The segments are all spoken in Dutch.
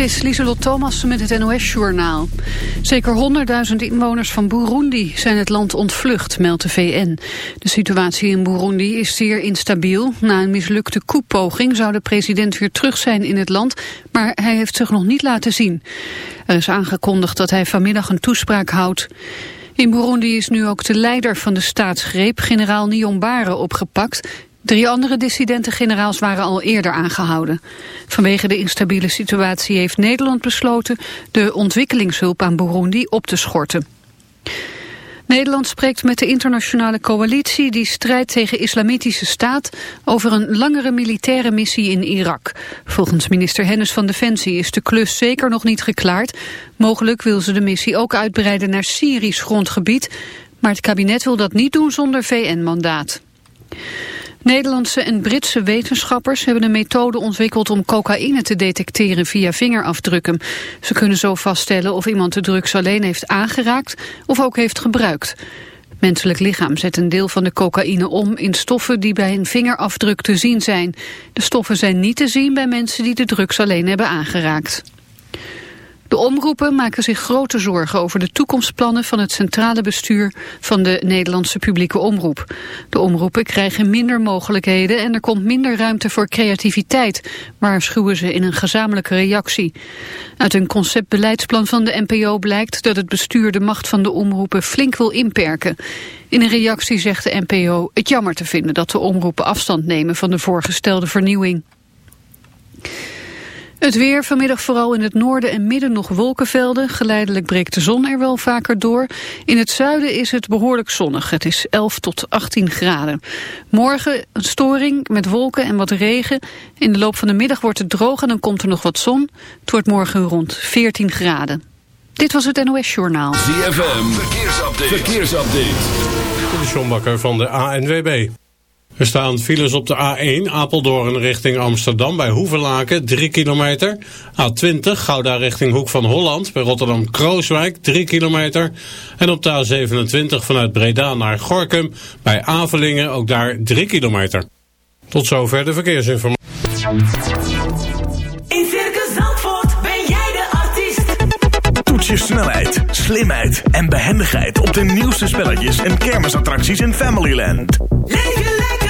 Dit is Lieselot Thomas met het NOS-journaal. Zeker 100.000 inwoners van Burundi zijn het land ontvlucht, meldt de VN. De situatie in Burundi is zeer instabiel. Na een mislukte koepoging zou de president weer terug zijn in het land... maar hij heeft zich nog niet laten zien. Er is aangekondigd dat hij vanmiddag een toespraak houdt. In Burundi is nu ook de leider van de staatsgreep, generaal Niyombare, opgepakt... Drie andere dissidenten-generaals waren al eerder aangehouden. Vanwege de instabiele situatie heeft Nederland besloten de ontwikkelingshulp aan Burundi op te schorten. Nederland spreekt met de internationale coalitie die strijdt tegen islamitische staat over een langere militaire missie in Irak. Volgens minister Hennis van Defensie is de klus zeker nog niet geklaard. Mogelijk wil ze de missie ook uitbreiden naar Syrisch grondgebied, maar het kabinet wil dat niet doen zonder VN-mandaat. Nederlandse en Britse wetenschappers hebben een methode ontwikkeld om cocaïne te detecteren via vingerafdrukken. Ze kunnen zo vaststellen of iemand de drugs alleen heeft aangeraakt of ook heeft gebruikt. Menselijk lichaam zet een deel van de cocaïne om in stoffen die bij een vingerafdruk te zien zijn. De stoffen zijn niet te zien bij mensen die de drugs alleen hebben aangeraakt. De omroepen maken zich grote zorgen over de toekomstplannen van het centrale bestuur van de Nederlandse publieke omroep. De omroepen krijgen minder mogelijkheden en er komt minder ruimte voor creativiteit, waarschuwen ze in een gezamenlijke reactie. Uit een conceptbeleidsplan van de NPO blijkt dat het bestuur de macht van de omroepen flink wil inperken. In een reactie zegt de NPO het jammer te vinden dat de omroepen afstand nemen van de voorgestelde vernieuwing. Het weer vanmiddag vooral in het noorden en midden nog wolkenvelden. Geleidelijk breekt de zon er wel vaker door. In het zuiden is het behoorlijk zonnig. Het is 11 tot 18 graden. Morgen een storing met wolken en wat regen. In de loop van de middag wordt het droog en dan komt er nog wat zon. Het wordt morgen rond 14 graden. Dit was het NOS Journaal. ZFM, verkeersupdate. verkeersupdate. De Sjombakker van de ANWB. Er staan files op de A1 Apeldoorn richting Amsterdam bij Hoevelaken 3 kilometer. A20 Gouda richting Hoek van Holland bij Rotterdam-Krooswijk 3 kilometer. En op de A27 vanuit Breda naar Gorkum bij Avelingen ook daar 3 kilometer. Tot zover de verkeersinformatie. In Circus Zandvoort ben jij de artiest. Toets je snelheid, slimheid en behendigheid op de nieuwste spelletjes en kermisattracties in Familyland. Leef lekker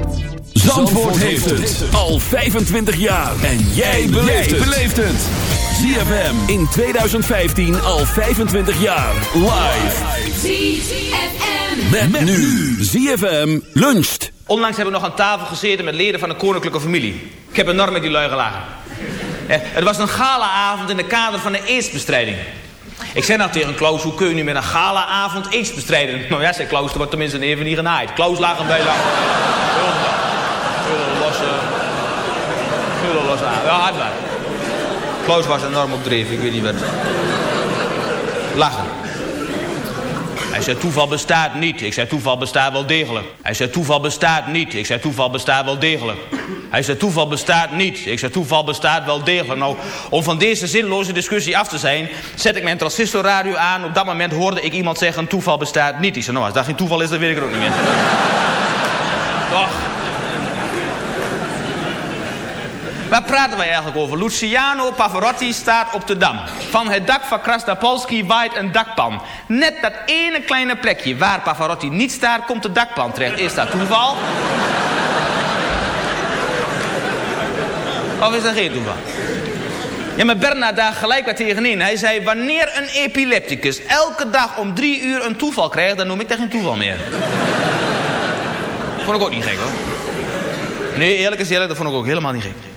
Zandvoort heeft het al 25 jaar. En jij beleeft het. ZFM in 2015 al 25 jaar. Live. ZFM. Met, nu. ZFM luncht. Onlangs heb ik nog aan tafel gezeten met leden van de koninklijke familie. Ik heb enorm met die lui gelachen. Eh, Het was een galaavond in het kader van de aidsbestrijding. Ik zei nou tegen Klaus, hoe kun je nu met een galaavond aids bestrijden? Nou ja, zei Klaus, er wordt tenminste even niet genaaid. Klaus lag hem bij de... Vullen los, eh, vullen los aan. Ja, waar. Klaus was enorm op dreef, ik weet niet wat. Lachen. Hij zei, toeval bestaat niet. Ik zei, toeval bestaat wel degelijk. Hij zei, toeval bestaat niet. Ik zei, toeval bestaat wel degelijk. Hij zei, toeval bestaat niet. Ik zei, toeval bestaat wel degelijk. Nou, om van deze zinloze discussie af te zijn... zet ik mijn transistorradio aan. Op dat moment hoorde ik iemand zeggen, toeval bestaat niet. Ik zei, nou, als dat geen toeval is, dan weet ik het ook niet meer. Toch. Waar praten wij eigenlijk over? Luciano Pavarotti staat op de Dam. Van het dak van Krasnapolski waait een dakpan. Net dat ene kleine plekje waar Pavarotti niet staat, komt de dakpan terecht. Is dat toeval? of is dat geen toeval? Ja, maar Bernard daar gelijk wat tegenin. Hij zei, wanneer een epilepticus elke dag om drie uur een toeval krijgt... dan noem ik dat geen toeval meer. vond ik ook niet gek, hoor. Nee, eerlijk is eerlijk, dat vond ik ook helemaal niet gek.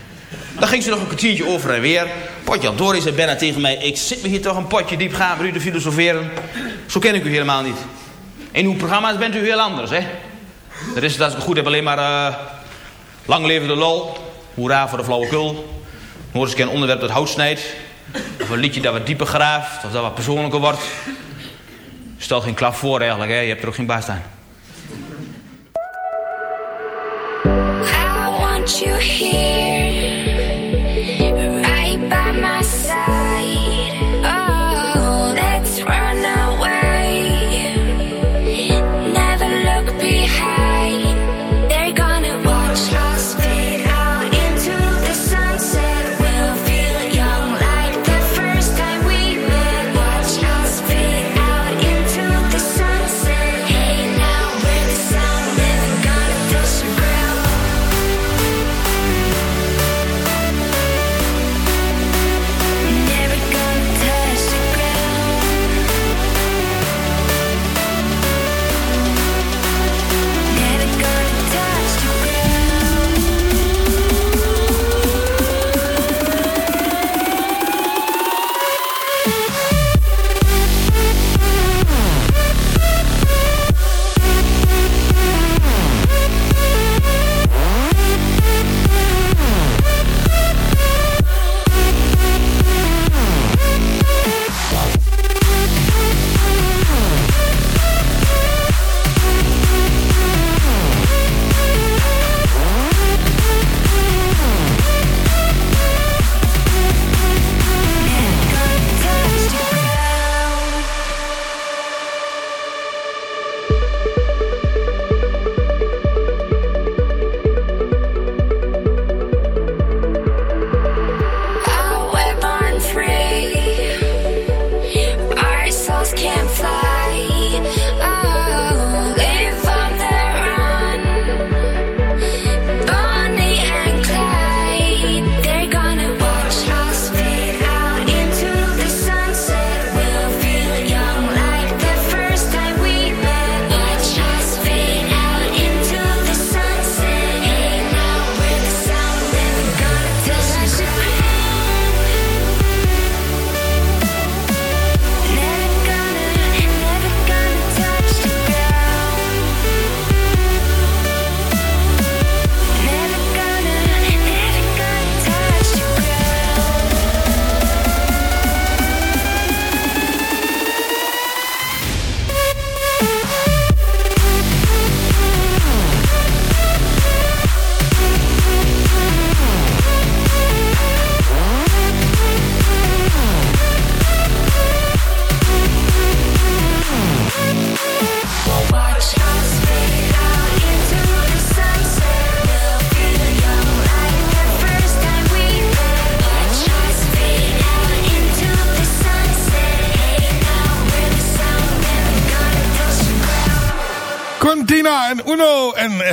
Dan ging ze nog een kwartiertje over en weer. Potje door, zei Bernard tegen mij... ik zit me hier toch een potje diep gaan met filosoferen. Zo ken ik u helemaal niet. In uw programma's bent u heel anders, hè? Dat is, als ik goed heb, alleen maar... eh, lang leven de lol. Hoera voor de flauwekul. Hoor eens een onderwerp dat hout snijdt. Of een liedje dat wat dieper graaft. Of dat wat persoonlijker wordt. Stel geen klap voor eigenlijk, hè. Je hebt er ook geen baas aan. I want you here,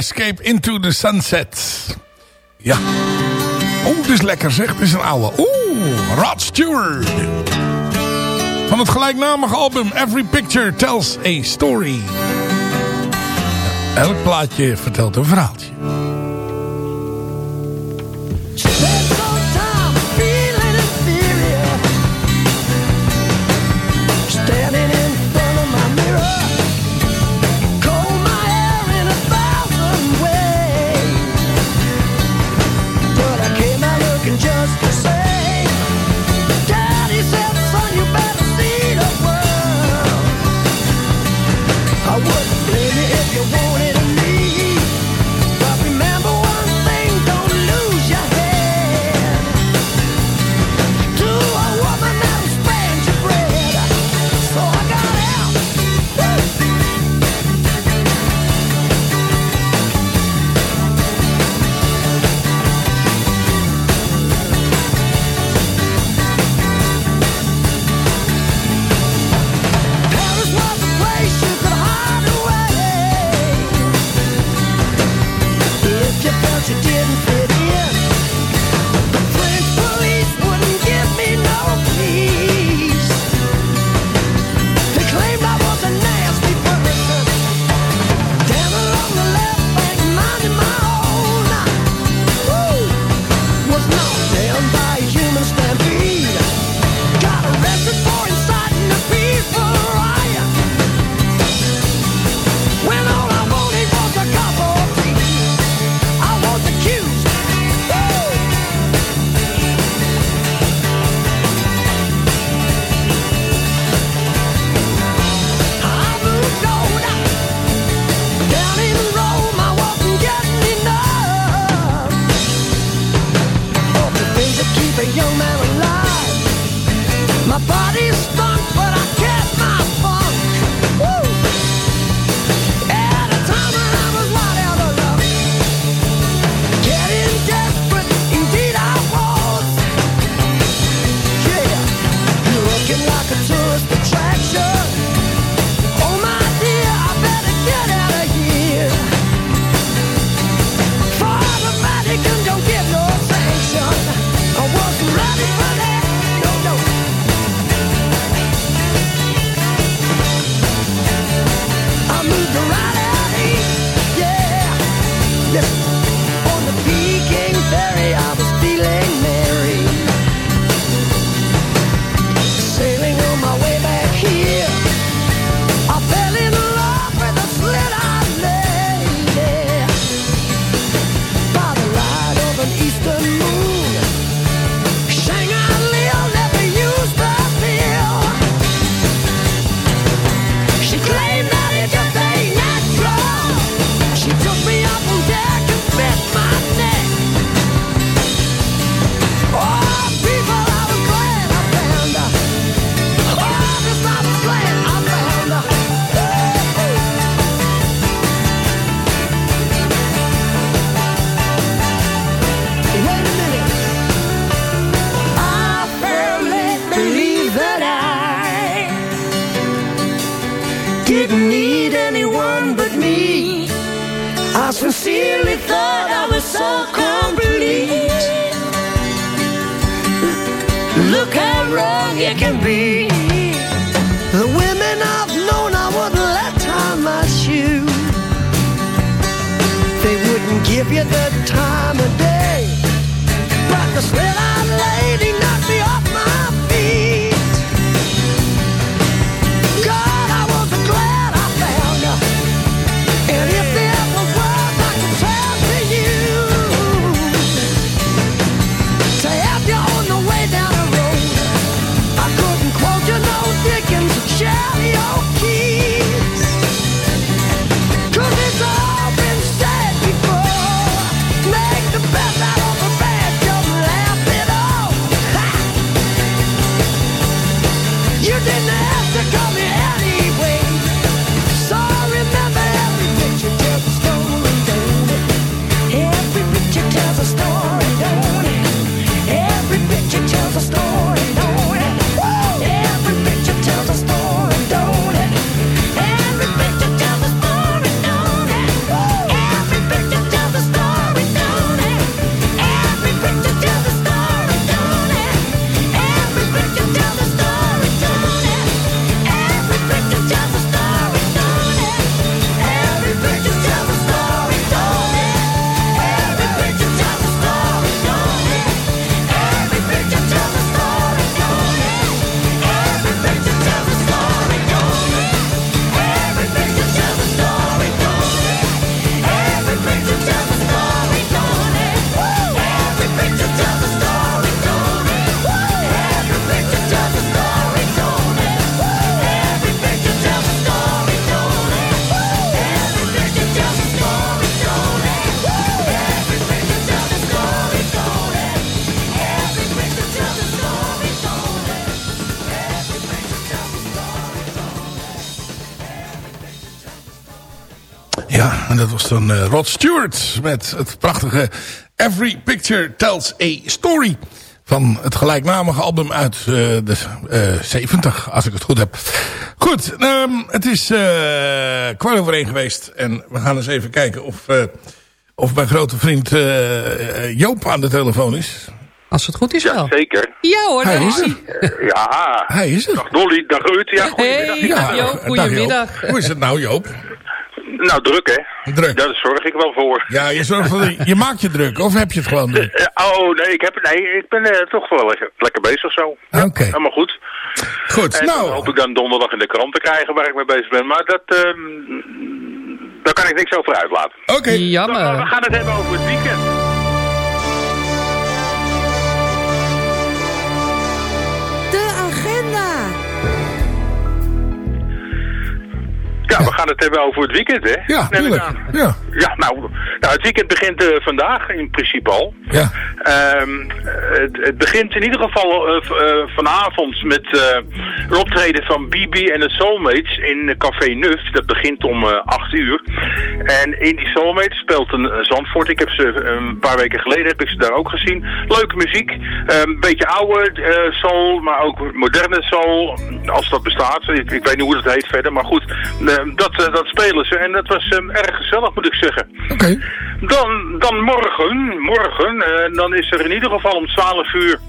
Escape into the Sunset. Ja. Oeh, het is lekker zeg. Het is een oude. Oeh, Rod Stewart. Van het gelijknamige album Every Picture Tells a Story. Elk plaatje vertelt een verhaaltje. van eh, Rod Stewart. Met het prachtige Every Picture Tells a Story. Van het gelijknamige album uit eh, de eh, 70, als ik het goed heb. Goed, ehm, het is kwart over één geweest. En we gaan eens even kijken of, of mijn grote vriend Joop aan de telefoon is. Als het goed is wel. Ja, zeker. Ja hoor, daar hij is hij. Ja. Hij is het. Dag Dolly, dag Ruud. Ja, goedemiddag. Ja, Joop, goedemiddag. Hoe is het nou Joop? Nou, druk hè. Druk. Daar zorg ik wel voor. Ja, je, zorgt wel, je maakt je druk of heb je het gewoon druk? Oh, nee, ik, heb, nee, ik ben eh, toch wel lekker, lekker bezig zo. Oké. Helemaal goed. Goed, En nou. dan hoop ik dan donderdag in de krant te krijgen waar ik mee bezig ben. Maar dat, ehm, daar kan ik niks over uitlaten. Oké. Dan, we Jammer. gaan het hebben over het weekend. Ja, we gaan het hebben over het weekend, hè? Ja, Neem ik tuurlijk. aan. Ja. Ja, nou, nou, het weekend begint eh, vandaag in principe al. Ja. Ehm, het, het begint in ieder geval eh, eh, vanavond met een optreden van Bibi en de Soulmates in Café Nuf. Dat begint om eh 8 uur. En in die Soulmates speelt een Zandvoort. Ik heb ze een paar weken geleden heb ik ze daar ook gezien. Leuke muziek. Een beetje oude soul, maar ook moderne soul. Als dat bestaat. Ik, ik weet niet hoe dat heet verder. Maar goed, dat, eh, dat spelen ze. En dat was eh, erg gezellig moet ik zeggen. Oké. Dan, dan morgen, morgen eh, dan is er in ieder geval om 12 uur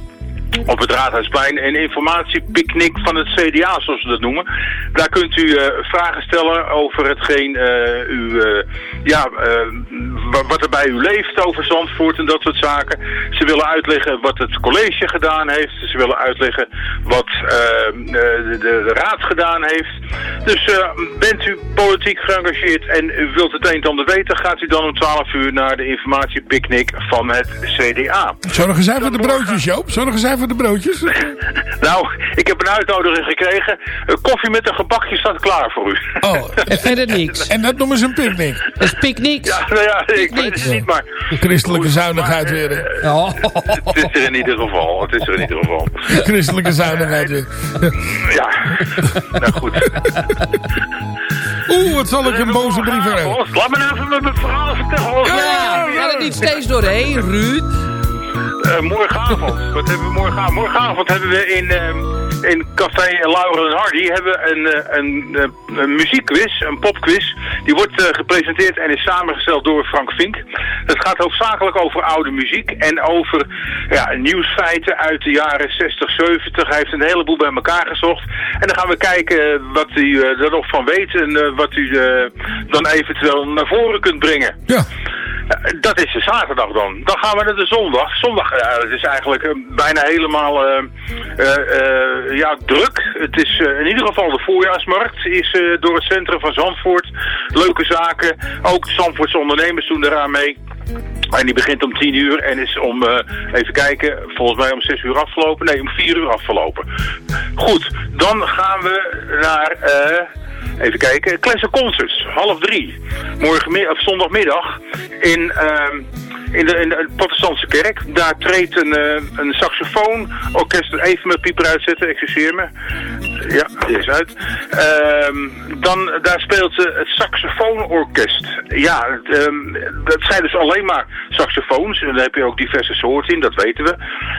op het Raadhuisplein een informatiepicknick van het CDA, zoals we dat noemen. Daar kunt u eh, vragen stellen over hetgeen eh, u, eh, ja, wa- wat er bij u leeft over Zandvoort en dat soort zaken. Ze willen uitleggen wat het college gedaan heeft. Ze willen uitleggen wat de, de, raad gedaan heeft. Dus bent u politiek geëngageerd en u wilt het een en ander weten, gaat u dan om 12 uur naar de informatiepicknick van het CDA. Zorgen zij voor de broodjes, Joop? Zorgen zij voor de broodjes? Nou, ik heb een uitnodiging gekregen. Eh, koffie met een gebakje staat klaar voor u. Oh. En verder niks. En dat noemen ze een picknick. Dat is picknick. Ja, nou ja, ik weet het niet, maar... Christelijke zuinigheid weer. hè. Oh. Het is er in ieder geval. Het is er in ieder geval. Christelijke zuinigheid weer. Ja, nou goed. Oeh, wat zal ik een boze brief hebben. Laat me nou even met mijn verhaal vertellen. Ja, we gaan er niet steeds doorheen, Ruud. Eh, morgenavond. Wat hebben we morgenavond? Hebben we in, ehm, in Café Laurel en Hardy hebben een, eh, een, eh, een muziekquiz, een popquiz. Die wordt gepresenteerd en is samengesteld door Frank Vink. Het gaat hoofdzakelijk over oude muziek en over ja, nieuwsfeiten uit de jaren 60, 70. Hij heeft een heleboel bij elkaar gezocht. En dan gaan we kijken wat u er nog van weet en wat u dan eventueel naar voren kunt brengen. Ja. Eh, Dat is de zaterdag dan. Dan gaan we naar de zondag. Zondag, het is eigenlijk eh, bijna helemaal eh, eh, eh, ja, druk. Het is eh, in ieder geval de voorjaarsmarkt is eh, door het centrum van Zandvoort. Leuke zaken. Ook Zandvoortse ondernemers doen eraan mee. En die begint om 10 uur en is om, eh, even kijken, volgens mij om 6 uur afgelopen. Nee, om 4 uur afgelopen. Goed, dan gaan we naar, eh, even kijken, Classic Concerts, half drie. Morgen, of zondagmiddag in, ehm, in, de, in de protestantse kerk. Daar treedt een, eh, een saxofoon, orkest, even mijn pieper uitzetten, excuseer me. Ja, die is uit. Ehm, dan, daar speelt het saxofoonorkest. Ja, ehm, dat zijn dus alleen maar saxofoons. En daar heb je ook diverse soorten in, dat weten we.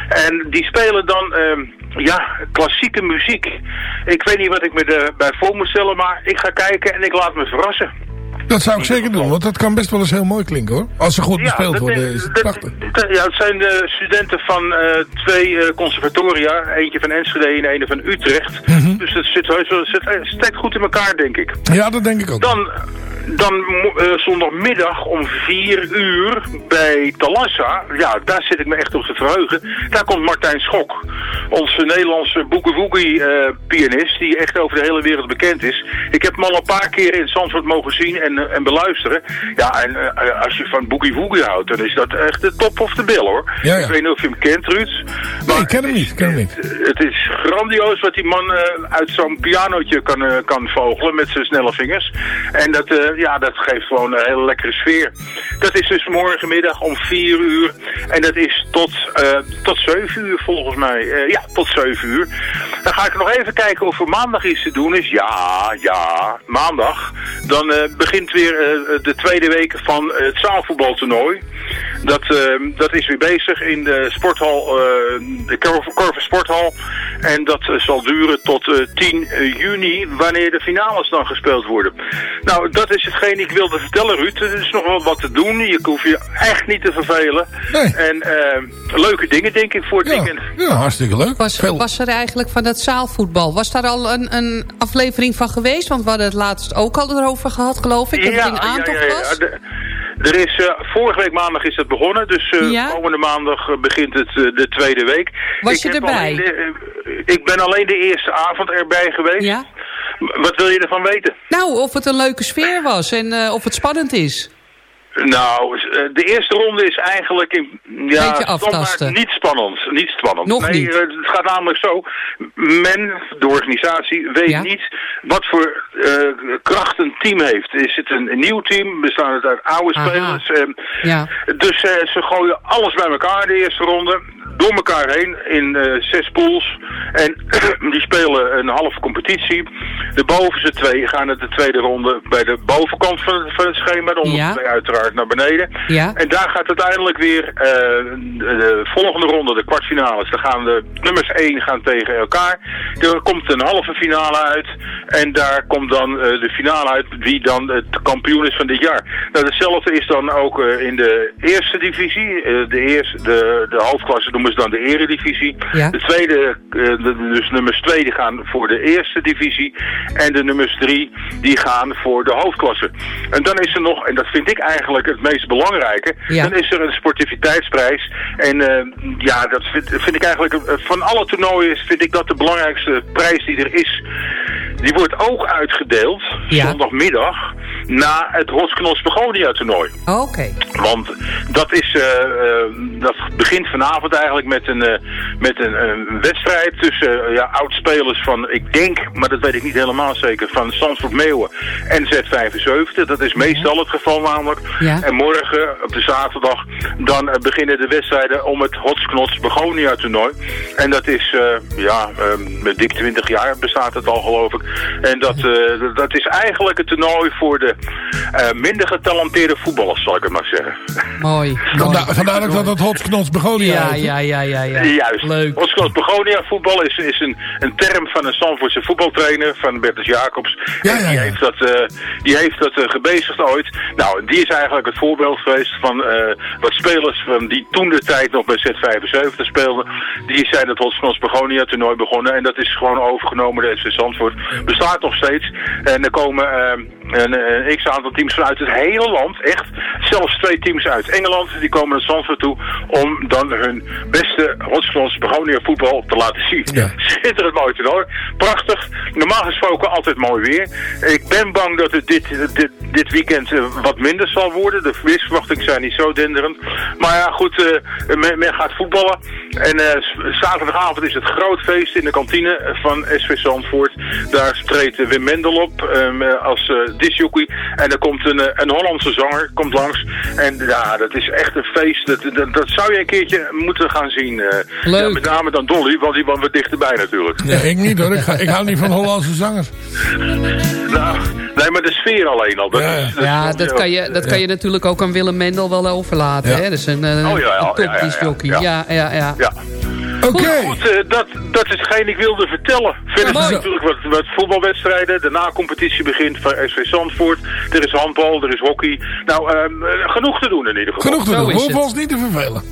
En die spelen dan, ehm, ja, klassieke muziek. Ik weet niet wat ik me erbij voor moet stellen, maar ik ga kijken en ik laat me verrassen. Dat zou ik zeker doen, want dat kan best wel eens heel mooi klinken hoor. Als ze goed bespeeld dat worden, is- het dat- prachtig. dat- ja, het zijn de studenten van eh, twee eh, conservatoria. Eentje van Enschede en een van Utrecht. Mhm. Dus het zit, zit, het steekt goed in elkaar, denk ik. Ja, dat denk ik ook. Dan, dan eh, zondagmiddag om vier uur bij Talassa. Ja, daar zit ik me echt op te verheugen. Daar komt Martijn Schok. Onze Nederlandse boogie-woogie eh, pianist. Die echt over de hele wereld bekend is. Ik heb hem al een paar keer in Zandvoort mogen zien en, eh, en beluisteren. Ja, en als je van boogie-woogie houdt, dan is dat echt de top of the bill hoor. Ja, ja. Ik weet niet of je hem kent, Ruud. Nee, ik ken hem niet, ken hem niet. Het is grandioos wat die man uit zo'n pianootje kan, kan vogelen met zijn snelle vingers. En dat, eh, ja, dat geeft gewoon een hele lekkere sfeer. Dat is dus morgenmiddag om 4 uur. En dat is tot, eh, tot 7 uur volgens mij. Eh, ja, tot 7 uur. Dan ga ik nog even kijken of er maandag iets te doen is. Ja, ja, maandag. Dan begint weer de tweede week van het zaalvoetbaltoernooi. Dat, dat is weer bezig in de sporthal, de Cor- Corver Sporthal. En dat zal duren tot eh, 10 juni, wanneer de finales dan gespeeld worden. Nou, dat is hetgeen ik wilde vertellen, Ruud. Er is nog wel wat te doen. Je hoeft je echt niet te vervelen. En eh, leuke dingen, denk ik, voor het weekend. Ja, hartstikke leuk. Was, was er eigenlijk van het zaalvoetbal, was daar al een, een aflevering van geweest? Want we hadden het laatst ook al erover gehad, geloof ik. Dat het in aantocht was. de- er is, eh, vorige week maandag is het begonnen, dus eh, Ja? komende maandag begint het de tweede week. Was ik je erbij? de- ik ben alleen de eerste avond erbij geweest. Ja? Wat wil je ervan weten? Nou, of het een leuke sfeer was en eh, of het spannend is. Nou, eh, de eerste ronde is eigenlijk in, ja, aftasten. standaard niet spannend. Niet spannend. Nog nee, niet. eh, het gaat namelijk zo. Men, de organisatie, weet Ja. niet wat voor kracht een team heeft. Is het een, nieuw team? Bestaan het uit oude Aha. spelers? Ja. dus ze gooien alles bij elkaar de eerste ronde. Door elkaar heen in eh, zes pools. En die spelen een halve competitie. De bovenste twee gaan naar de tweede ronde bij de bovenkant van het, van het schema. De onderste Ja. twee uiteraard naar beneden. Ja. En daar gaat uiteindelijk weer eh, de volgende ronde, de kwartfinales. Dan gaan de nummers 1 gaan tegen elkaar. Er komt een halve finale uit. En daar komt dan eh, de finale uit wie dan het kampioen is van dit jaar. Nou, hetzelfde is dan ook in de eerste divisie. De, eerste, de, de hoofdklasse noemen ze dan de eredivisie. Ja. De tweede, eh, de- dus nummers 2 die gaan voor de eerste divisie. En de nummers 3 die gaan voor de hoofdklasse. En dan is er nog, en dat vind ik eigenlijk het meest belangrijke, Ja. dan is er een sportiviteitsprijs. En eh, ja, dat vind, vind ik eigenlijk, eh, van alle toernooien vind ik dat de belangrijkste prijs die er is. Die wordt ook uitgedeeld, Ja. zondagmiddag, na het Hotsknos Begonia toernooi. Oké. Want dat, is, eh, eh, dat begint vanavond eigenlijk met een, eh, met een, een wedstrijd tussen ja, oudspelers van, ik denk, maar dat weet ik niet helemaal zeker, van Zandvoort Meeuwen en Z75. Dat is meestal het geval namelijk. Ja. En morgen, op de zaterdag, dan beginnen de wedstrijden om het Hotsknots Begonia toernooi. En dat is, ja, met dik 20 jaar bestaat het al geloof ik. En dat, dat is eigenlijk het toernooi voor de eh, minder getalenteerde voetballers, zal ik het maar zeggen. Mooi. Vandaar, vandaar ook dat het Hotsknots begonia Ja, ja, ja, ja, ja. Juist. Leuk. Hotsknots Begonia voetbal is, is een, een term van een Zandvoortse voetbaltrainer, van Bertus Jacobs. Ja, En ja, die ja. heeft dat, eh, die heeft dat eh, gebezigd ooit. Nou, die is eigenlijk het voorbeeld geweest van eh, wat spelers van die toen de tijd nog bij Z75 speelden. Die zijn het Hotsknots Begonia toernooi begonnen. En dat is gewoon overgenomen. De SV Zandvoort bestaat nog steeds. En er komen eh, een, een x-aantal teams vanuit het hele land. Echt. Zelfs twee teams uit Engeland. Die komen naar Zandvoort toe om dan hun beste Hotsknots Begonia voetbal te laten zien. Ja. Schitterend mooi toernooi. Prachtig. Normaal gesproken altijd mooi weer. Ik ben bang dat het dit, dit, dit weekend eh, wat minder zal worden. De weersverwachtingen zijn niet zo denderend. Maar ja, goed, eh, men, men gaat voetballen. En eh, zaterdagavond is het groot feest in de kantine van SV Zandvoort. Daar treedt eh, Wim Mendel op ehm, eh, als eh disjockey. En er komt een, eh, een Hollandse zanger komt langs. En ja, dat is echt een feest. Dat, dat, dat zou je een keertje moeten gaan zien. eh. Leuk. Ja, met name dan Dolly, want die woont wat dichterbij natuurlijk. Nee, ik niet hoor. Ik, ga, ik hou niet van Hollandse zangers. Nou, nee, maar de sfeer alleen al. Dat Ja, is, dat Ja, is- dat kan je, dat kan je natuurlijk ook aan Willem Mendel wel overlaten. Ja. Hè? Dat is een, eh Oh, ja, ja, een ja, ja, ja, ja. Ja, Oké. Goed, eh, dat, dat is hetgeen ik wilde vertellen. Verder zijn natuurlijk wat, wat voetbalwedstrijden. De na-competitie begint van SV Zandvoort. Er is handbal, er is hockey. Nou, ehm, eh, genoeg te doen in ieder geval. Genoeg te doen. We is hoeven ons niet te vervelen.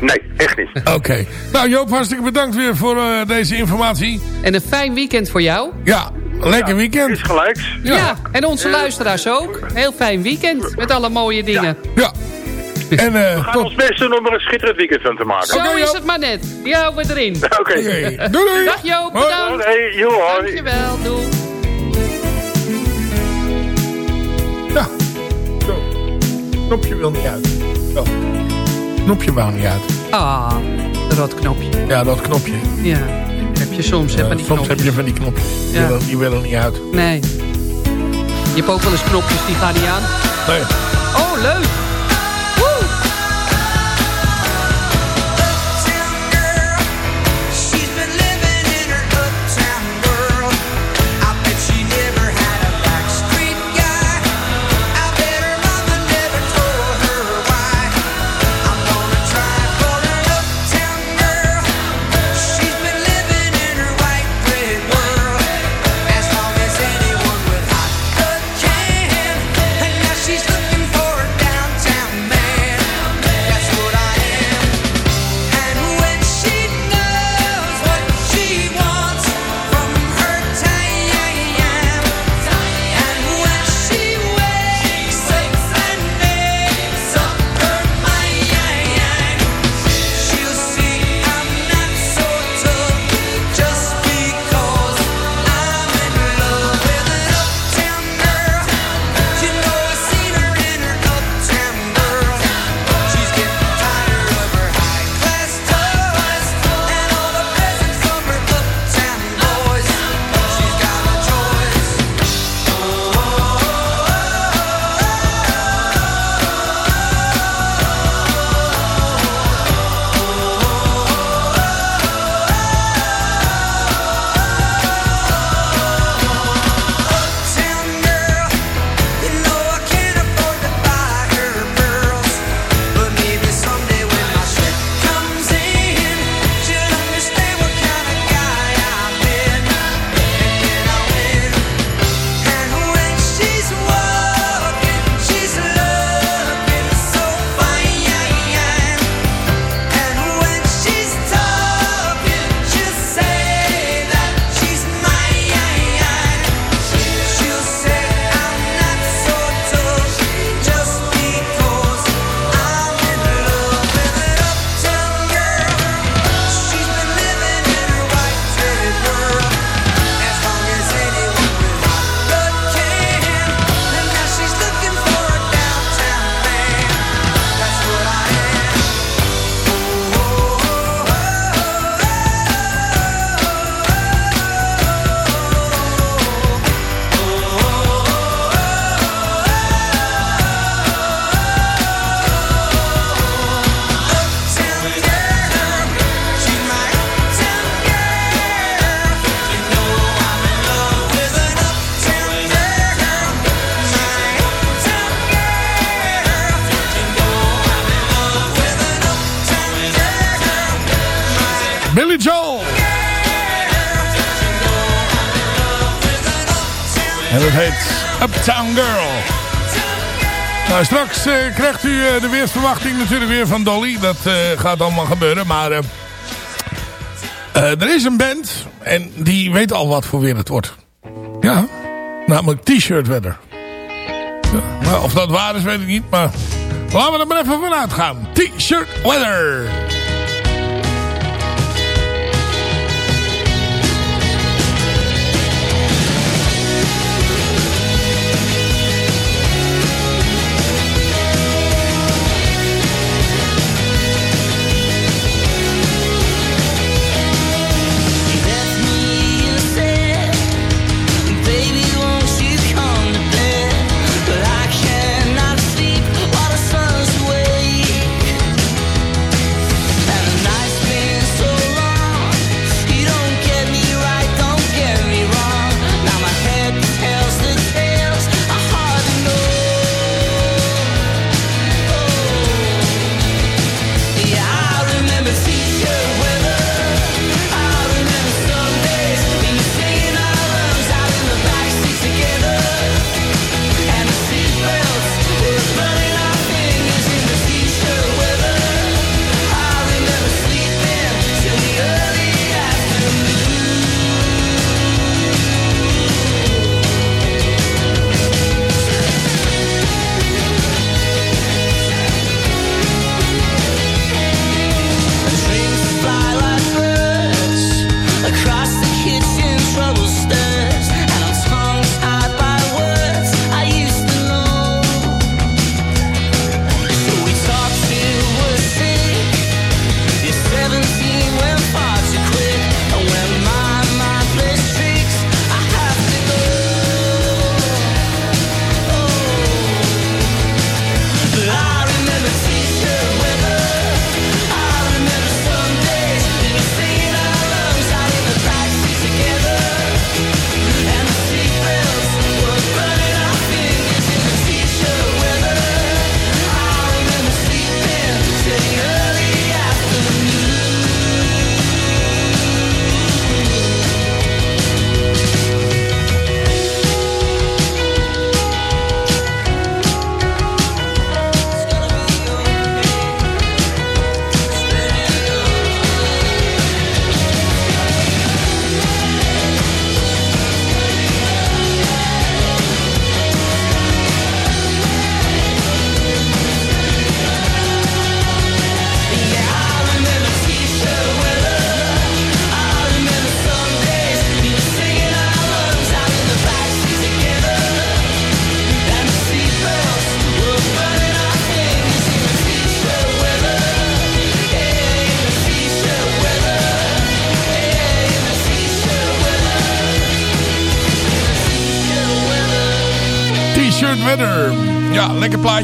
Nee, echt niet. Oké. Nou Joop, hartstikke bedankt weer voor eh, deze informatie. En een fijn weekend voor jou. Ja, lekker Is weekend. gelijks. Ja. en onze luisteraars ook. Heel fijn weekend met alle mooie dingen. Ja. En eh We gaan tot... ons best doen om er een schitterend weekend van te maken. Zo is het maar net. Die houden we erin. Oké. Doei doei. Dag Joop, Hoi. bedankt. Hey, joh. Dankjewel, doei. Ja. Zo. Knopje wil niet uit. Zo. Knopje wou niet uit. Ah, dat knopje. Ja, dat knopje. Ja, heb je soms, hè, van die soms knopjes. heb je van die knopjes. Die, Ja. willen, die willen niet uit. Nee. Je hebt ook wel eens knopjes die gaan niet aan. Nee. Oh, leuk. U eh, de weersverwachting natuurlijk weer van Dolly. Dat eh, gaat allemaal gebeuren. Maar eh, er is een band en die weet al wat voor weer het wordt. Ja, namelijk t-shirt weather. Ja, nou, of dat waar is, weet ik niet. Maar laten we er maar even vanuit gaan. T-shirt weather.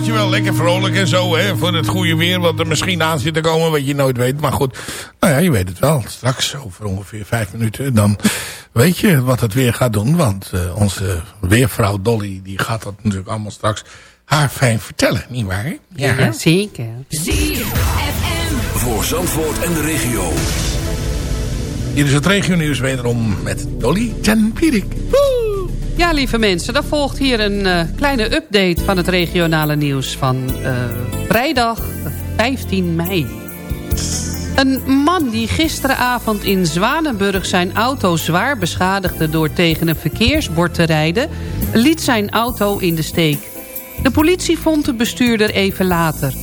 Lekker plaatje wel. Lekker vrolijk en zo. Hè, voor het goede weer. Wat er misschien aan zit te komen. Wat je nooit weet. Maar goed. Nou ja, je weet het wel. Straks over ongeveer vijf minuten. Dan weet je wat het weer gaat doen. Want eh, onze weervrouw Dolly. Die gaat dat natuurlijk allemaal straks haar fijn vertellen. Niet waar? Ja, zeker. Voor Zandvoort en de regio. Hier is het regionieuws wederom met Dolly ten Pierik. Ja, lieve mensen, er volgt hier een eh, kleine update van het regionale nieuws van eh, vrijdag 15 mei. Een man die gisteravond in Zwanenburg zijn auto zwaar beschadigde... door tegen een verkeersbord te rijden, liet zijn auto in de steek. De politie vond de bestuurder even later.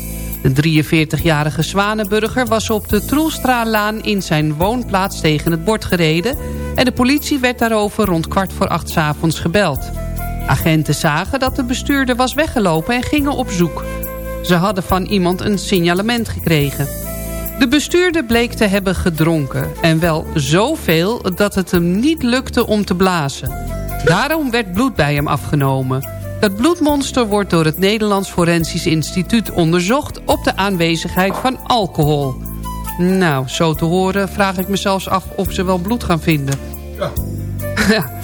De 43-jarige Zwanenburger was op de Troelstraalaan in zijn woonplaats tegen het bord gereden... en de politie werd daarover rond kwart voor acht avonds gebeld. Agenten zagen dat de bestuurder was weggelopen en gingen op zoek. Ze hadden van iemand een signalement gekregen. De bestuurder bleek te hebben gedronken en wel zoveel dat het hem niet lukte om te blazen. Daarom werd bloed bij hem afgenomen. Dat bloedmonster wordt door het Nederlands Forensisch Instituut onderzocht... op de aanwezigheid van alcohol. Nou, zo te horen vraag ik me zelfs af of ze wel bloed gaan vinden. Ja.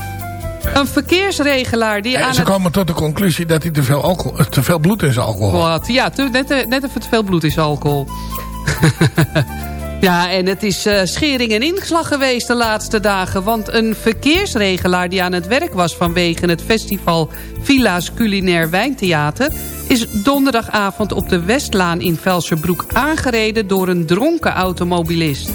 Een verkeersregelaar die aan ze het... komen tot de conclusie dat hij te veel, alcohol, eh, te veel bloed in zijn alcohol had. Wat? Ja, te- net, eh, net even te veel bloed is alcohol. Ja, en het is eh, schering en inslag geweest de laatste dagen. Want een verkeersregelaar die aan het werk was vanwege het festival Villa's Culinair Wijntheater... is donderdagavond op de Westlaan in Velserbroek aangereden door een dronken automobilist.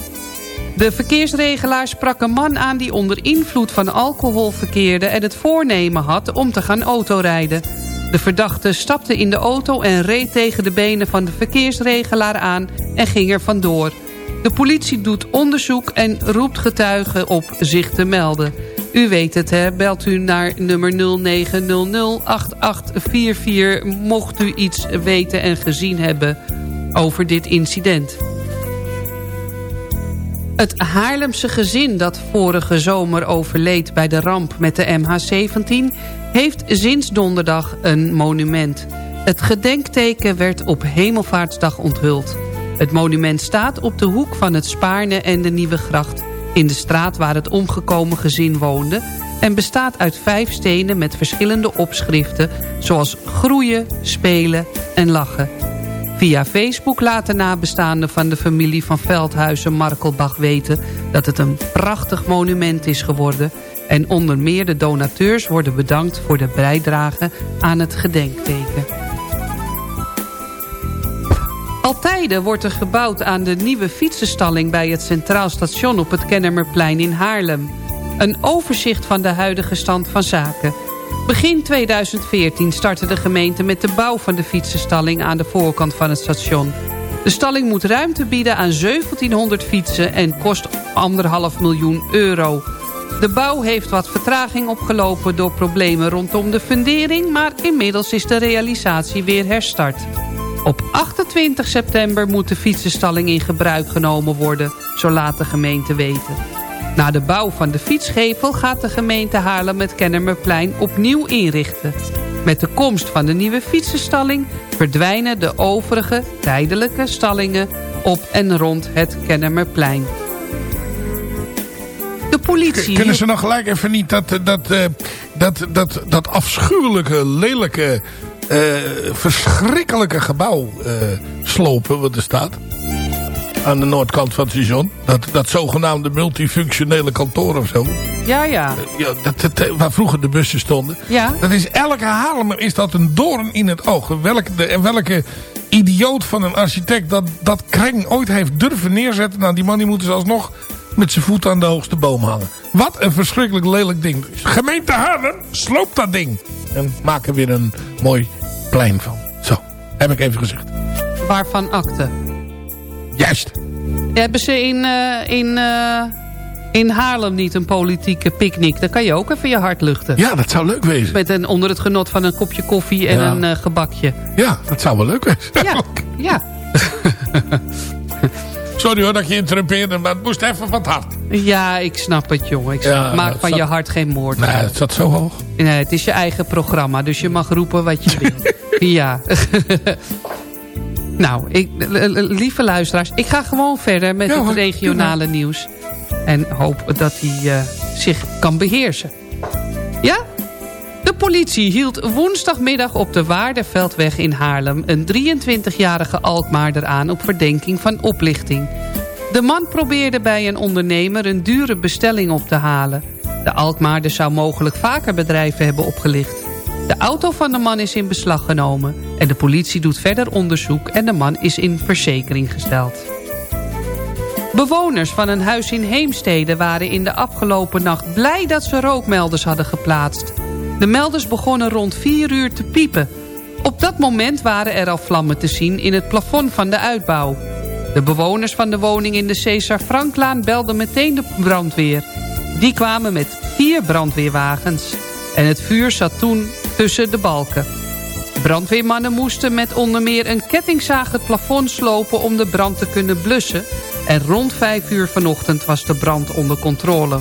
De verkeersregelaar sprak een man aan die onder invloed van alcohol verkeerde... en het voornemen had om te gaan autorijden. De verdachte stapte in de auto en reed tegen de benen van de verkeersregelaar aan... en ging er vandoor. De politie doet onderzoek en roept getuigen op zich te melden. U weet het, hè? belt u naar nummer 0900-8844... mocht u iets weten en gezien hebben over dit incident. Het Haarlemse gezin dat vorige zomer overleed bij de ramp met de MH17... heeft sinds donderdag een monument. Het gedenkteken werd op Hemelvaartsdag onthuld. Het monument staat op de hoek van het Spaarne en de Nieuwe Gracht... in de straat waar het omgekomen gezin woonde... en bestaat uit vijf stenen met verschillende opschriften... zoals groeien, spelen en lachen. Via Facebook laten nabestaanden van de familie van Veldhuizen Markelbach weten... dat het een prachtig monument is geworden... en onder meer de donateurs worden bedankt voor de bijdrage aan het gedenkteken. Al tijden wordt er gebouwd aan de nieuwe fietsenstalling... bij het Centraal Station op het Kennemerplein in Haarlem. Een overzicht van de huidige stand van zaken. Begin 2014 startte de gemeente met de bouw van de fietsenstalling... aan de voorkant van het station. De stalling moet ruimte bieden aan 1700 fietsen... en kost anderhalf miljoen euro. De bouw heeft wat vertraging opgelopen door problemen rondom de fundering... maar inmiddels is de realisatie weer herstart. Op 28 september moet de fietsenstalling in gebruik genomen worden, zo laat de gemeente weten. Na de bouw van de fietsgevel gaat de gemeente Haarlem het Kennemerplein opnieuw inrichten. Met de komst van de nieuwe fietsenstalling verdwijnen de overige tijdelijke stallingen op en rond het Kennemerplein. De politie... Kunnen ze nog gelijk even niet dat, dat, eh, dat, dat, dat afschuwelijke, lelijke, eh, verschrikkelijke gebouw eh, slopen wat er staat? Aan de noordkant van het station. Dat, dat zogenaamde multifunctionele kantoor of zo. Ja, ja. Ja, dat, dat, eh, waar vroeger de bussen stonden. Ja. Dat is elke Haarlemmer is dat een doorn in het oog. Welke, de, en welke idioot van een architect dat, dat kreng ooit heeft durven neerzetten. Nou, die man die moet dus alsnog met zijn voet aan de hoogste boom hangen. Wat een verschrikkelijk lelijk ding. Gemeente Haarlem, sloop dat ding. En maak er weer een mooi plein van. Zo, heb ik even gezegd. Waarvan akte? Juist. Hebben ze in, eh, in, eh, in Haarlem niet een politieke picknick? Dan kan je ook even je hart luchten. Ja, dat zou leuk wezen. Met een, onder het genot van een kopje koffie en Ja. een eh, gebakje. Ja, dat zou wel leuk wezen. Ja, ja. Sorry hoor dat je interrumpeerde, maar het moest even van het hart. Ja, ik snap het, jongen. Ik Ja, maak van zat- je hart geen moord. Nee, het zat zo hoog. Nee, het is je eigen programma, dus je mag roepen wat je wil. ja. nou, ik, lieve luisteraars, ik ga gewoon verder met Ja, het regionale nieuws. En hoop dat hij eh, zich kan beheersen. Ja? De politie hield woensdagmiddag op de Waardenveldweg in Haarlem... een 23-jarige Alkmaarder aan op verdenking van oplichting. De man probeerde bij een ondernemer een dure bestelling op te halen. De Alkmaarder zou mogelijk vaker bedrijven hebben opgelicht. De auto van de man is in beslag genomen... en de politie doet verder onderzoek en de man is in verzekering gesteld. Bewoners van een huis in Heemstede waren in de afgelopen nacht blij dat ze rookmelders hadden geplaatst. De melders begonnen rond 4 uur te piepen. Op dat moment waren er al vlammen te zien in het plafond van de uitbouw. De bewoners van de woning in de Cesar Franklaan belden meteen de brandweer. Die kwamen met vier brandweerwagens. En het vuur zat toen tussen de balken. Brandweermannen moesten met onder meer een kettingzaag het plafond slopen om de brand te kunnen blussen. En rond 5 uur vanochtend was de brand onder controle.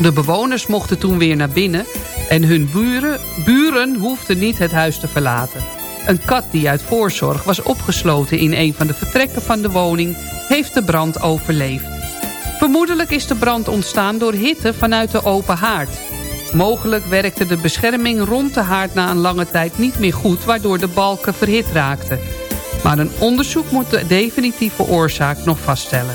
De bewoners mochten toen weer naar binnen en hun buren, buren hoefden niet het huis te verlaten. Een kat die uit voorzorg was opgesloten in een van de vertrekken van de woning heeft de brand overleefd. Vermoedelijk is de brand ontstaan door hitte vanuit de open haard. Mogelijk werkte de bescherming rond de haard na een lange tijd niet meer goed... waardoor de balken verhit raakten. Maar een onderzoek moet de definitieve oorzaak nog vaststellen.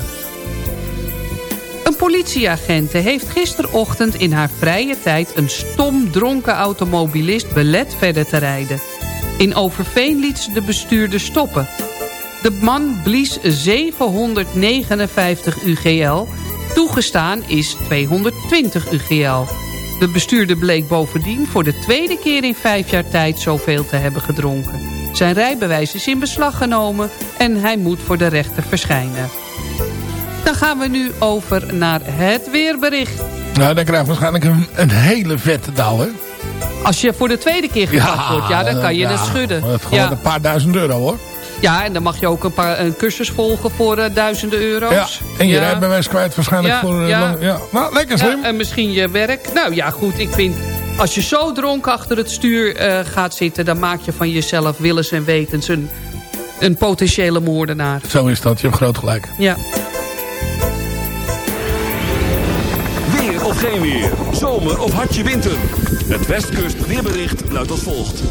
Een politieagent heeft gisterochtend in haar vrije tijd... een stom dronken automobilist belet verder te rijden. In Overveen liet ze de bestuurder stoppen. De man blies 759 UGL. Toegestaan is 220 UGL. De bestuurder bleek bovendien voor de tweede keer in vijf jaar tijd zoveel te hebben gedronken. Zijn rijbewijs is in beslag genomen en hij moet voor de rechter verschijnen. Dan gaan we nu over naar het weerbericht. Nou, dan krijg je waarschijnlijk een, een hele vette dauw, hè? Als je voor de tweede keer gepakt wordt, ja, dan kan je ja, het schudden. Dat gewoon Ja. een paar duizend euro, hoor. Ja, en dan mag je ook een, paar, een cursus volgen voor eh, duizenden euro's. Ja, en je Ja. rijbewijs kwijt waarschijnlijk Ja, voor... eh, ja. lang- ja. Nou, lekker Ja, slim. en misschien je werk. Nou ja, goed, ik vind... Als je zo dronken achter het stuur eh, gaat zitten... dan maak je van jezelf willens en wetens een, een potentiële moordenaar. Zo is dat, je hebt groot gelijk. Ja. Weer of geen weer. Zomer of hartje winter. Het Westkust weerbericht luidt als volgt.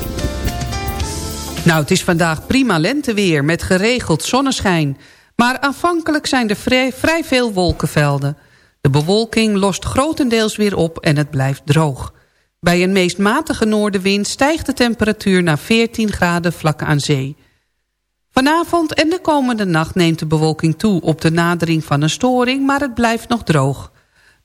Nou, het is vandaag prima lenteweer met geregeld zonneschijn. Maar aanvankelijk zijn er vrij, vrij veel wolkenvelden. De bewolking lost grotendeels weer op en het blijft droog. Bij een meest matige noordenwind stijgt de temperatuur naar 14 graden vlak aan zee. Vanavond en de komende nacht neemt de bewolking toe op de nadering van een storing, maar het blijft nog droog.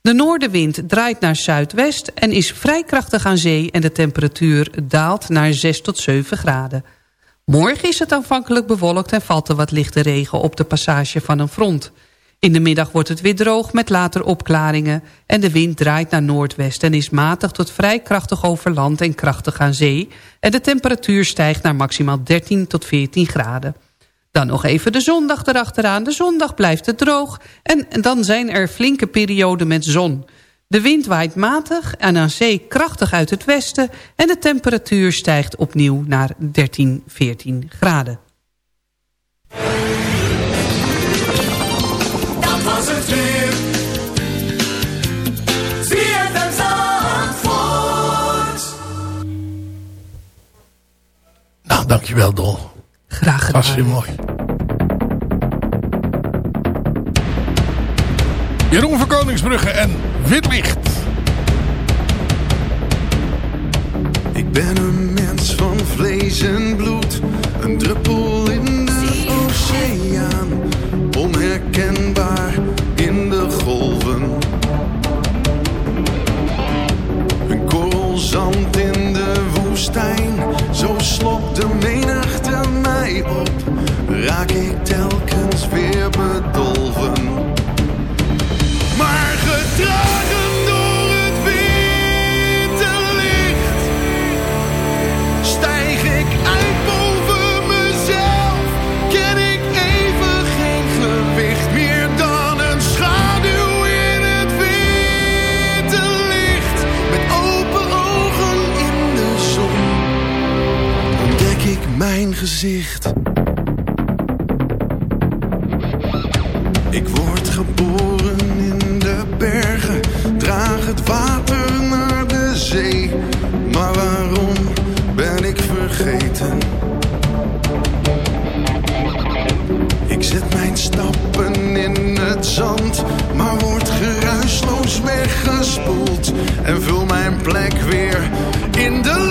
De noordenwind draait naar zuidwest en is vrij krachtig aan zee en de temperatuur daalt naar 6 tot 7 graden. Morgen is het aanvankelijk bewolkt en valt er wat lichte regen op de passage van een front. In de middag wordt het weer droog met later opklaringen... en de wind draait naar noordwest en is matig tot vrij krachtig over land en krachtig aan zee... en de temperatuur stijgt naar maximaal 13 tot 14 graden. Dan nog even de zondag erachteraan. De zondag blijft het droog en dan zijn er flinke perioden met zon. De wind waait matig en aan zee krachtig uit het westen... en de temperatuur stijgt opnieuw naar 13, 14 graden. Dat was het weer. Nou, dankjewel, Dol. Graag Dat was weer mooi. Jeroen van Koningsbrugge en Witlicht. Ik ben een mens van vlees en bloed, een druppel in de oceaan, onherkenbaar in de golven. Een korrel zand in de woestijn, zo slokt de menigte mij op, raak ik telkens weer bedolven. Maar gedragen door het witte licht Stijg ik uit boven mezelf Ken ik even geen gewicht Meer dan een schaduw in het witte licht. Met open ogen in de zon Ontdek ik mijn gezicht. Ik word geboren het water naar de zee. Maar waarom ben ik vergeten? Ik zet mijn stappen in het zand, maar word geruisloos weggespoeld. En vul mijn plek weer in de.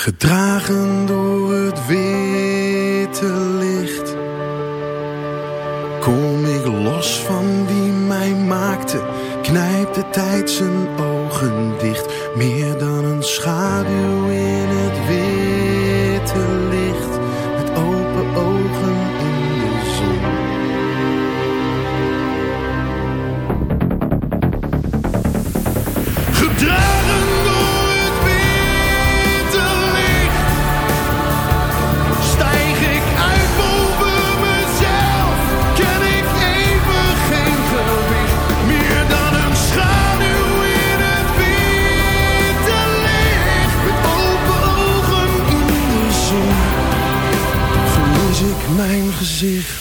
Gedragen door het witte licht. Kom ik los van wie mij maakte knijp de tijd mijn gezicht.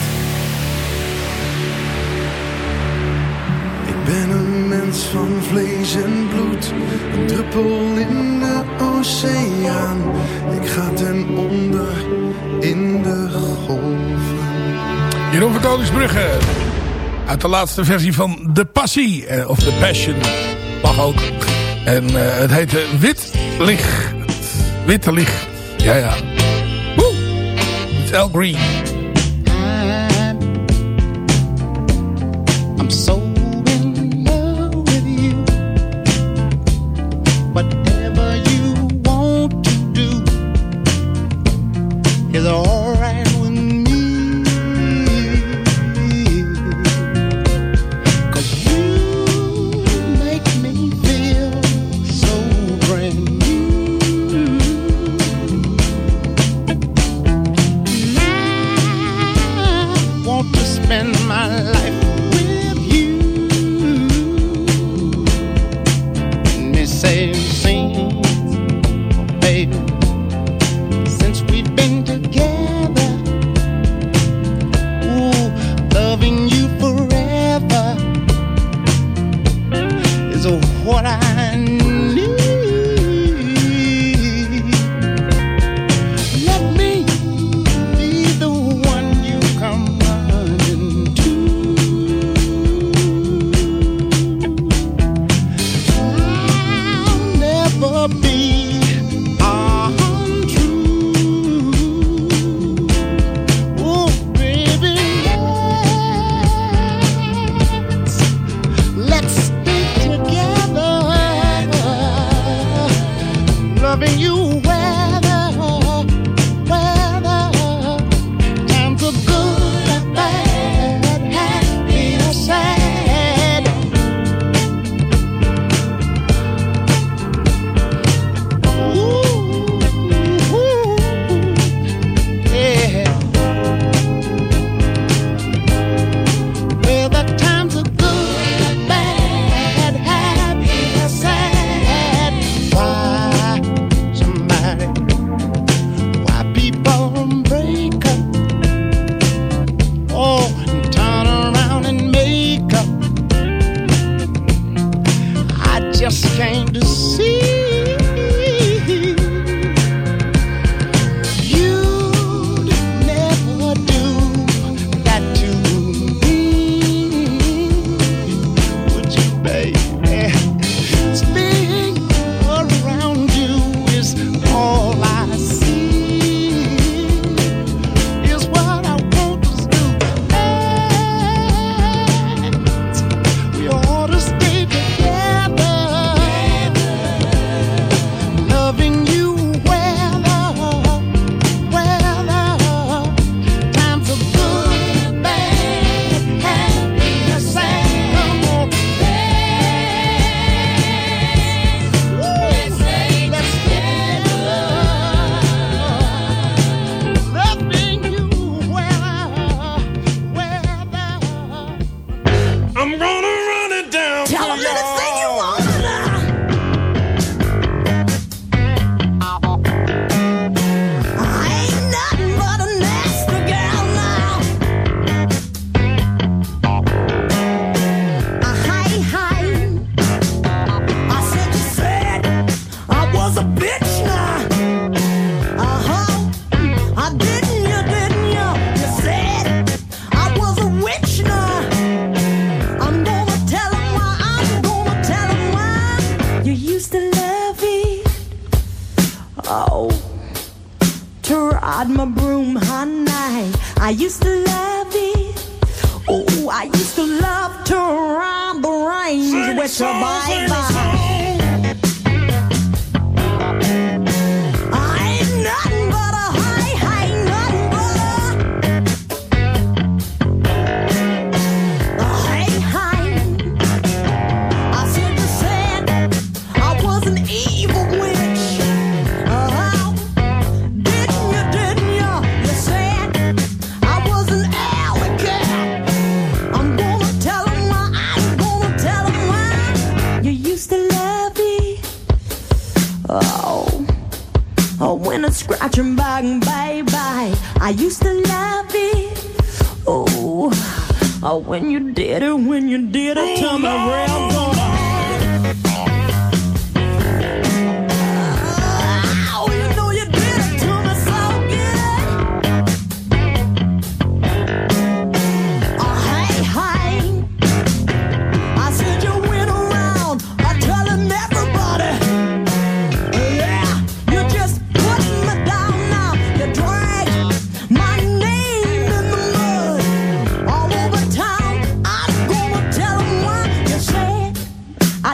Ik ben een mens van vlees en bloed, een druppel in de oceaan. Ik ga ten onder in de golven. Jeroen van Koningsbrugge, uit de laatste versie van De Passie, eh, of The Passion, mag ook. En eh, het heette Wit Licht. Witte Licht, ja ja. met Al Green. I'm so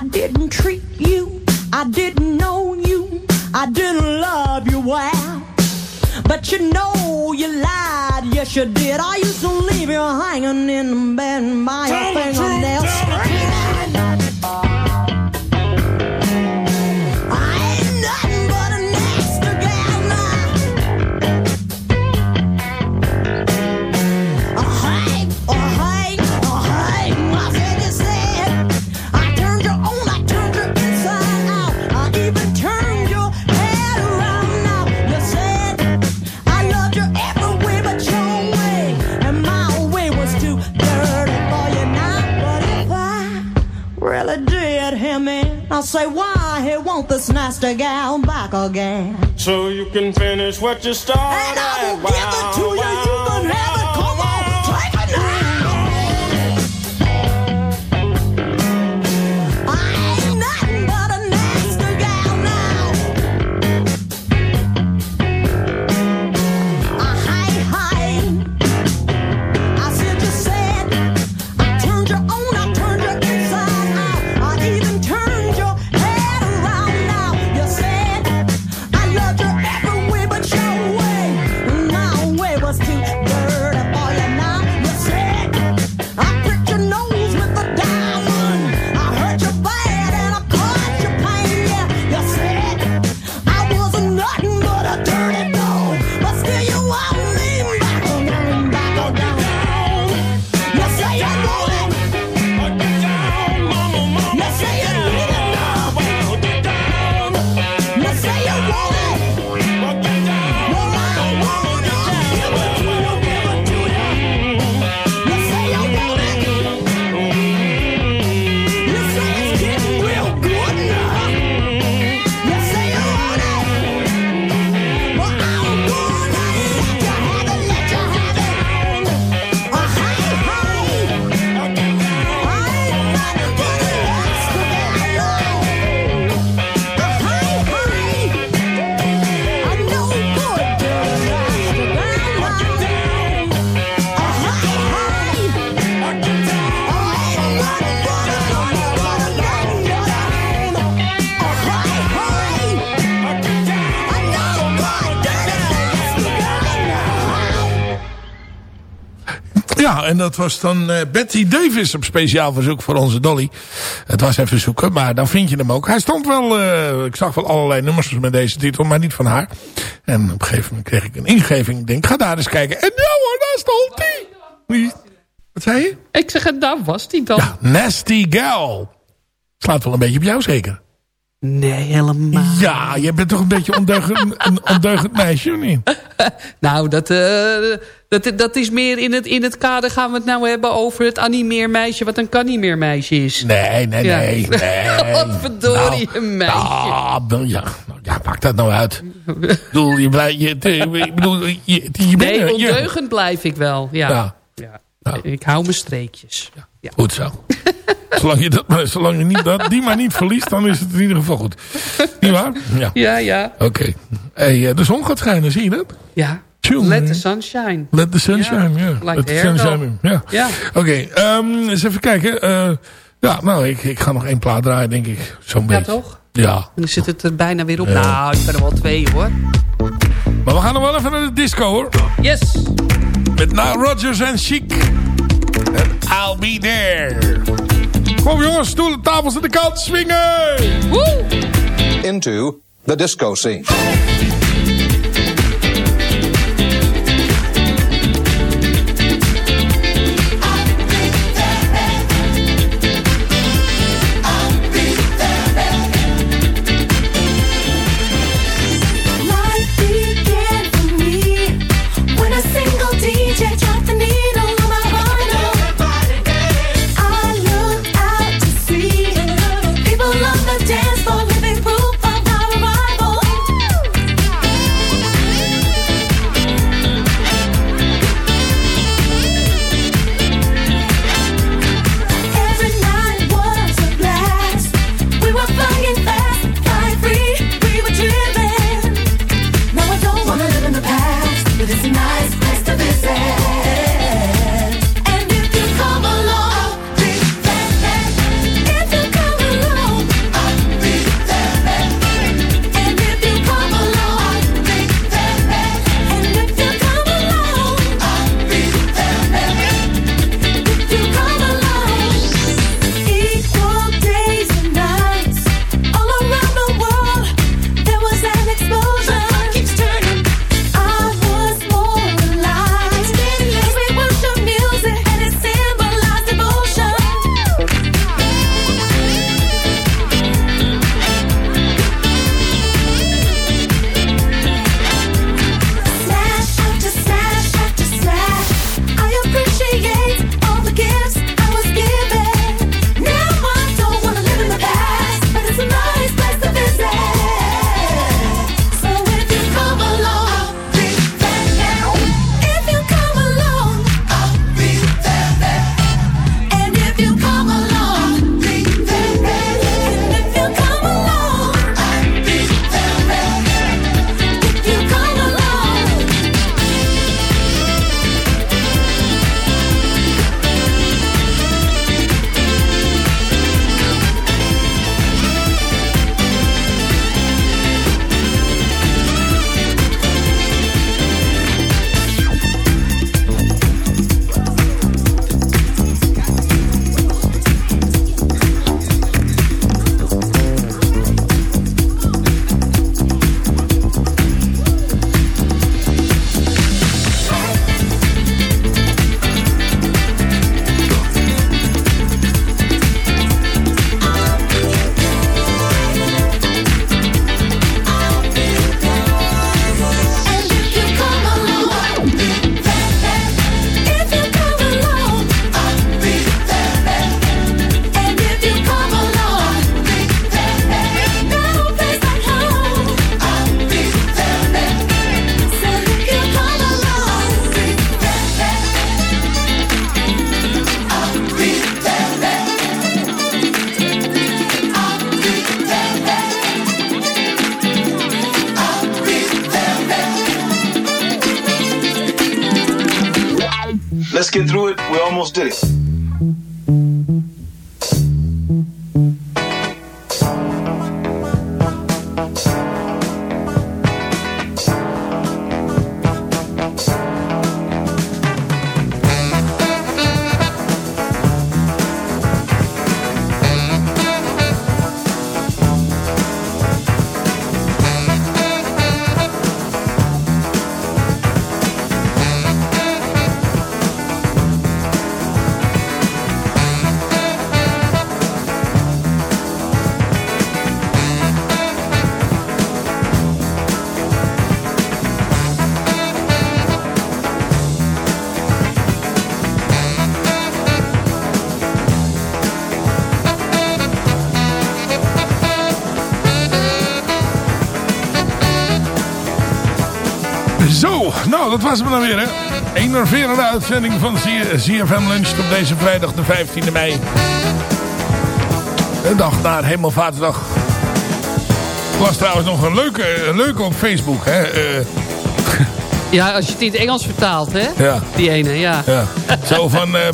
I didn't treat you, I didn't know you, I didn't love you well. But you know you lied, yes you did. I used to leave you hanging in the bed by your fingernails. Say why he want this nasty gal back again. So you can finish what you started. And I will give it to. You en dat was dan eh, Betty Davis op speciaal verzoek voor onze Dolly. Het was even zoeken, maar dan vind je hem ook. Hij stond wel, eh, ik zag wel allerlei nummers met deze titel, maar niet van haar. En op een gegeven moment kreeg ik een ingeving. Ik denk, ga daar eens kijken. En nou hoor, daar stond hij. Wat zei je? Ik zeg, daar was die dan. Nasty Gal. Slaat wel een beetje op jou zeker? Nee, helemaal. Ja, je bent toch een beetje ondeugend, een ondeugend meisje, of niet? Nou, dat, eh, dat, dat is meer in het, in het kader gaan we het nou hebben over het animeermeisje wat een kanimeermeisje is. Nee, nee, Ja. nee. nee. Wat verdorie, Nou, een meisje. Ah, ja, nou, ja, maakt dat nou uit. Ik bedoel, je blij, je, bedoel, je, je, je bent Nee, je- ondeugend blijf ik wel. Ja. Ja. Ja. Ik hou mijn streekjes. Ja. Goed zo. zolang, je dat, zolang je niet dat, die maar niet verliest, dan is het in ieder geval goed. Niet waar? Ja, ja. ja. Oké. Hey, eh, de zon gaat schijnen, zie je dat? Ja. Let the sunshine. Let the sunshine, ja. Let the sunshine, ja. ja. Oké, okay, eens even kijken. Eh, ja, nou, ik, ik ga nog één plaat draaien, denk ik. Zo'n ja, beetje. Ja, toch? Ja. Dan zit het er bijna weer op. Nou, ik ben er wel twee, hoor. Maar we gaan nog wel even naar de disco, hoor. Yes. Met na Rogers en Chic. I'll be there. Kom jongens, stoelen, tafels in de kant swingen! Woo! Into the disco scene. dat was me dan weer, hè. Enerverende uitzending van ZFM Lunch op deze vrijdag de 15e mei. De dag na Hemelvaartsdag. Het was trouwens nog een leuke, leuke op Facebook, hè. Eh, ja, als je het in het Engels vertaalt, hè? Ja. Die ene, ja. Zo van eh, eh,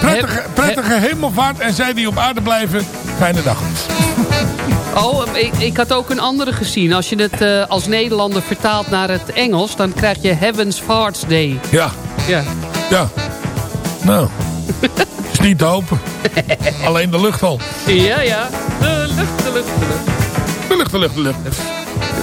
prettige, prettige hemelvaart en zij die op aarde blijven, fijne dag. Oh, ik, ik had ook een andere gezien. Als je het eh, als Nederlander vertaalt naar het Engels... dan krijg je Heaven's Farts Day. Ja. Ja. Ja. Nou. Is niet te hopen. Alleen de lucht al. Ja, ja. De lucht, de lucht, de lucht. De lucht, de lucht, de lucht.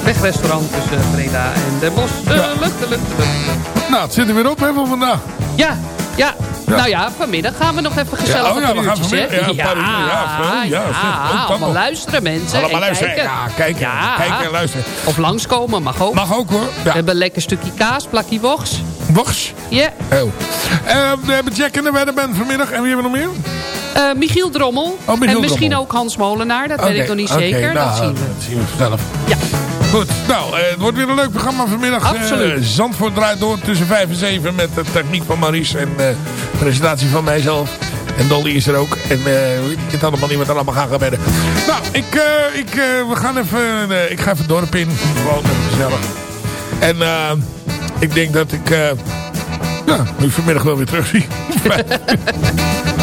Wegrestaurant tussen Breda en Den Bosch. De lucht, de lucht, de lucht. Nou, het zit er weer op hè, voor vandaag. Ja, ja. Nou ja, vanmiddag gaan we nog even gezellig Ja, oh ja, we gaan vanmiddag- ja, uur, ja, ja, dat allemaal luisteren mensen. Allemaal en luisteren. Ja, kijken, kijken en luisteren. Of langskomen, mag ook. Mag ook hoor. We hebben een lekker stukje kaas, plakje woks. Woks? Ja. Oh. Eh, we hebben Jack in de Weddenband vanmiddag. En wie hebben we nog meer? Eh, Michiel Drommel. Oh, Michiel en misschien Drommel. ook Hans Molenaar, dat weet ik nog niet zeker. nou, dat zien we. Dat zien we vanzelf. Ja. Goed, nou, eh, het wordt weer een leuk programma vanmiddag. Absoluut. Eh, Zandvoort draait door tussen 5 en 7 met de techniek van Maries en eh presentatie van mijzelf. En Dolly is er ook. En eh ik weet allemaal niet wat er allemaal gaan gebeuren. Nou, ik, ik, we gaan even, ik ga even het dorp in. Gewoon even gezellig. En ik denk dat ik, ja, nu vanmiddag wel weer terug zie.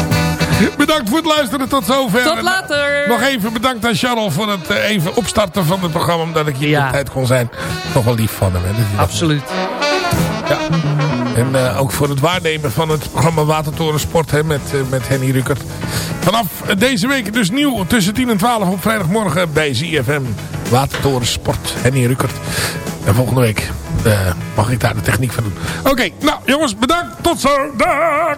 Bedankt voor het luisteren tot zover. Tot En, later. Nog even bedankt aan Charles voor het eh, even opstarten van het programma. Omdat ik hier Ja. op tijd kon zijn. Toch wel lief van hem. Hè? Absoluut. Ja. En eh, ook voor het waarnemen van het programma Watertoren Sport hè, met, eh, met Henny Ruckert. Vanaf eh, deze week dus nieuw tussen 10 en 12 op vrijdagmorgen bij ZFM. Watertoren Sport, Henny Ruckert. En volgende week eh, mag ik daar de techniek van doen. Oké, nou jongens, bedankt. Tot zo. Dag.